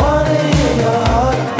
wanted in your heart.